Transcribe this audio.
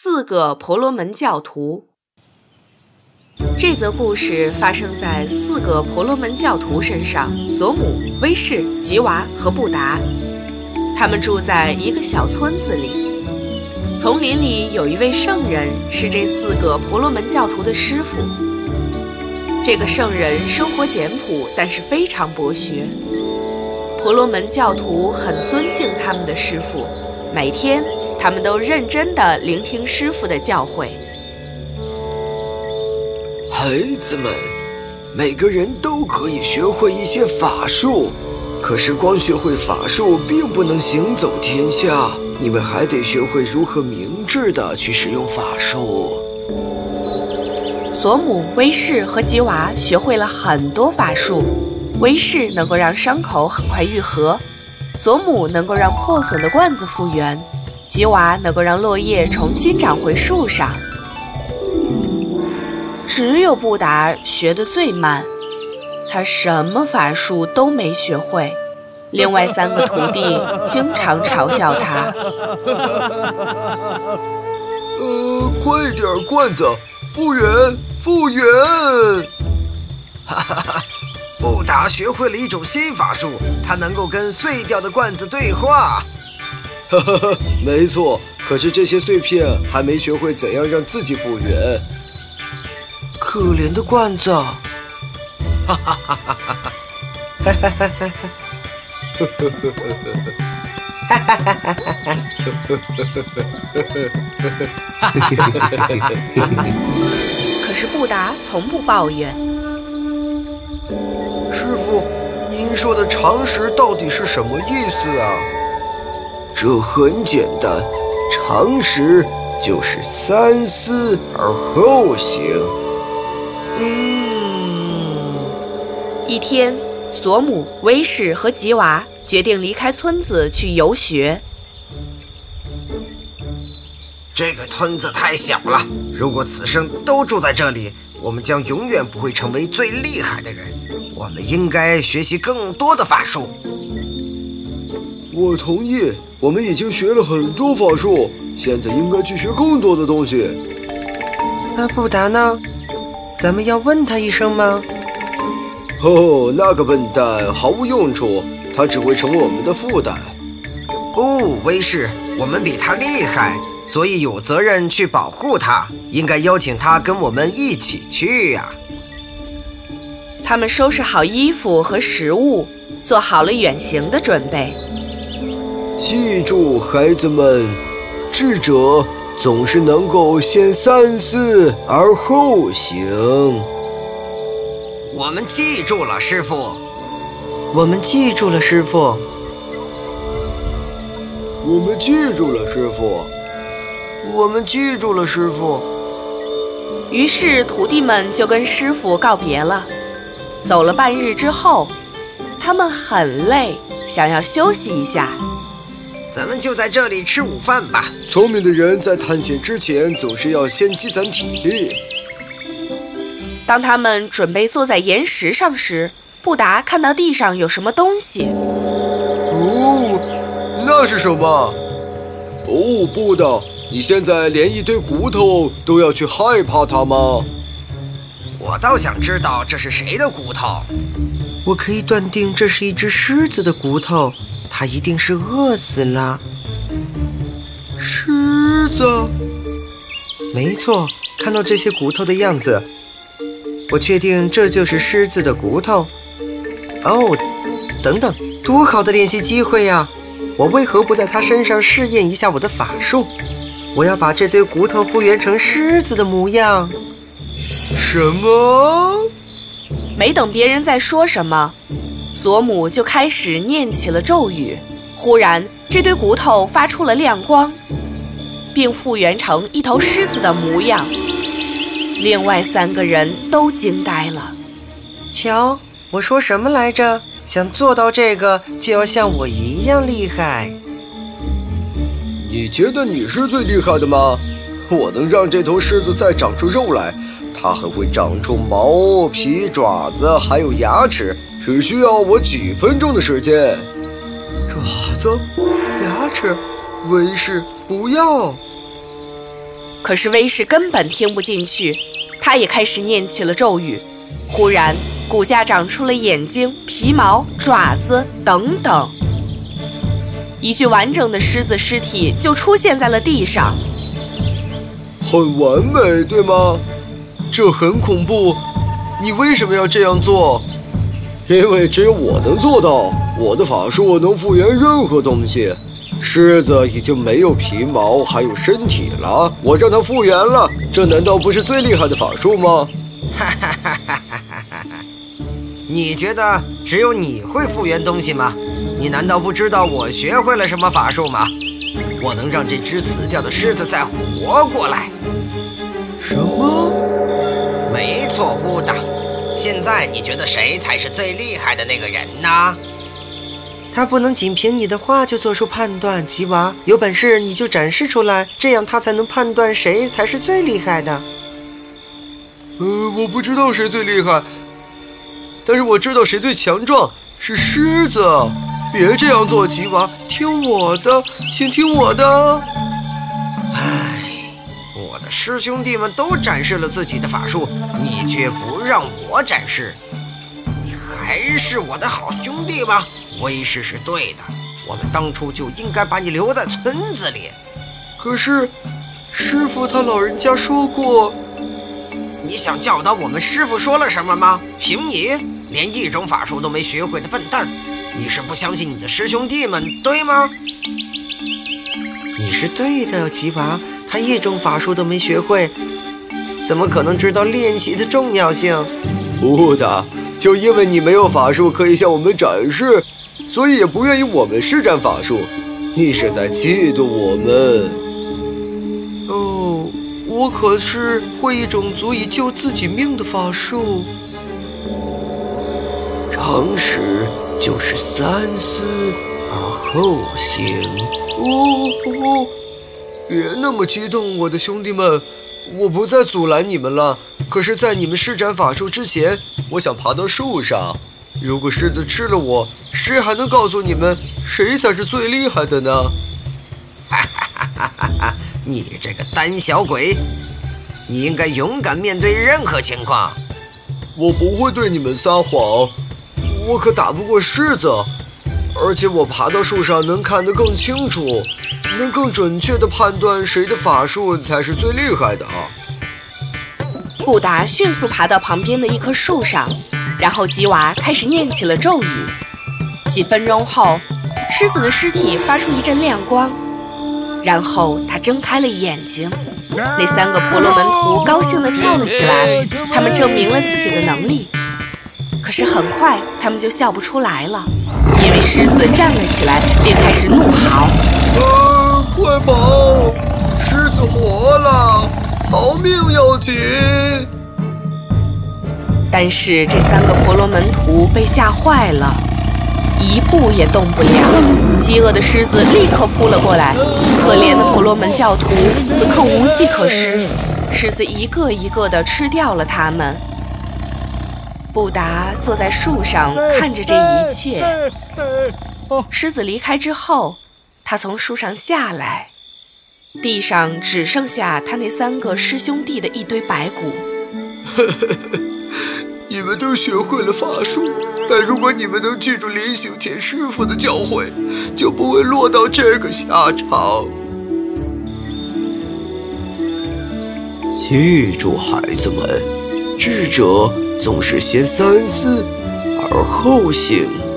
四个婆罗门教徒。这则故事发生在四个婆罗门教徒身上索姆威士吉娃和布达。他们住在一个小村子里。丛林里有一位圣人是这四个婆罗门教徒的师傅这个圣人生活简朴但是非常博学。婆罗门教徒很尊敬他们的师傅每天他们都认真的聆听师傅的教诲。孩子们，每个人都可以学会一些法术，可是光学会法术并不能行走天下，你们还得学会如何明智的去使用法术。索姆威士和吉娃学会了很多法术，威士能够让伤口很快愈合，索姆能够让破损的罐子复原。吉娃能够让落叶重新长回树上。只有布达学的最慢他什么法术都没学会。另外三个徒弟经常嘲笑他。呃快点罐子复原复原。哈哈哈布达学会了一种新法术它能够跟碎掉的罐子对话。呵 没错，可是这些碎片还没学会怎样让自己复原。可怜的罐子。可是布达从不抱怨。师傅，您说的常识到底是什么意思啊？这很简单，常识就是三思而后行。嗯。一天，索姆、威士和吉娃决定离开村子去游学。这个村子太小了，如果此生都住在这里，我们将永远不会成为最厉害的人。我们应该学习更多的法术。我同意，我们已经学了很多法术，现在应该去学更多的东西。那布达呢？咱们要问他一声吗？哦，那个笨蛋毫无用处，他只会成为我们的负担。不，威士，我们比他厉害。所以有责任去保护他，应该邀请他跟我们一起去呀。他们收拾好衣服和食物，做好了远行的准备。记住，孩子们，智者总是能够先三思而后行。我们记住了，师傅。我们记住了，师傅。我们记住了，师傅。我们记住了，师傅。于是徒弟们就跟师傅告别了。走了半日之后，他们很累，想要休息一下。咱们就在这里吃午饭吧。聪明的人在探险之前总是要先积攒体力。当他们准备坐在岩石上时，布达看到地上有什么东西。哦，那是什么？哦，布达。你现在连一堆骨头都要去害怕它吗？我倒想知道这是谁的骨头。我可以断定这是一只狮子的骨头，他一定是饿死了。狮子？没错，看到这些骨头的样子，我确定这就是狮子的骨头。哦，等等，多好的练习机会呀！我为何不在它身上试验一下我的法术？我要把这堆骨头复原成狮子的模样。什么？没等别人在说什么，索姆就开始念起了咒语。忽然，这堆骨头发出了亮光，并复原成一头狮子的模样。另外三个人都惊呆了。瞧，我说什么来着？想做到这个，就要像我一样厉害。你觉得你是最厉害的吗？我能让这头狮子再长出肉来，它还会长出毛、皮、爪子，还有牙齿，只需要我几分钟的时间。爪子、牙齿，威士不要。可是威士根本听不进去，他也开始念起了咒语。忽然，骨架长出了眼睛、皮毛、爪子等等，一具完整的狮子尸体就出现在了地上。很完美，对吗？这很恐怖。你为什么要这样做？因为只有我能做到，我的法术能复原任何东西。狮子已经没有皮毛，还有身体了，我让它复原了，这难道不是最厉害的法术吗？哈哈哈哈哈哈！你觉得只有你会复原东西吗？你难道不知道我学会了什么法术吗？我能让这只死掉的狮子再活过来。什么？没错，乌达。现在你觉得谁才是最厉害的那个人呢？他不能仅凭你的话就做出判断，吉娃，有本事你就展示出来，这样他才能判断谁才是最厉害的。呃，我不知道谁最厉害，但是我知道谁最强壮，是狮子。别这样做，吉娃，听我的，请听我的。我的师兄弟们都展示了自己的法术，你却不让我展示，你还是我的好兄弟吗？威势是对的，我们当初就应该把你留在村子里。可是，师傅他老人家说过，你想教导我们师傅说了什么吗？凭你连一种法术都没学会的笨蛋，你是不相信你的师兄弟们，对吗？你是对的，吉娃，他一种法术都没学会，怎么可能知道练习的重要性？不的，就因为你没有法术可以向我们展示。所以也不愿意我们施展法术，你是在嫉妒我们？哦，我可是会一种足以救自己命的法术。诚实就是三思而后行。哦哦，别那么激动，我的兄弟们，我不再阻拦你们了。可是，在你们施展法术之前，我想爬到树上。如果狮子吃了我，谁还能告诉你们谁才是最厉害的呢？哈哈哈哈哈哈！你这个胆小鬼，你应该勇敢面对任何情况。我不会对你们撒谎，我可打不过狮子，而且我爬到树上能看得更清楚，能更准确地判断谁的法术才是最厉害的。布达迅速爬到旁边的一棵树上。然后吉娃开始念起了咒语。几分钟后，狮子的尸体发出一阵亮光，然后他睁开了眼睛。那三个婆罗门徒高兴地跳了起来，他们证明了自己的能力。可是很快，他们就笑不出来了，因为狮子站了起来，便开始怒嚎：“啊，快跑！狮子活了，逃命要紧！”但是这三个婆罗门徒被吓坏了，一步也动不了。饥饿的狮子立刻扑了过来，可怜的婆罗门教徒此刻无计可施，狮子一个一个地吃掉了他们。布达坐在树上看着这一切。狮子离开之后，他从树上下来，地上只剩下他那三个师兄弟的一堆白骨。你们都学会了法术，但如果你们能记住临行前师傅的教诲，就不会落到这个下场。记住，孩子们，智者总是先三思而后行。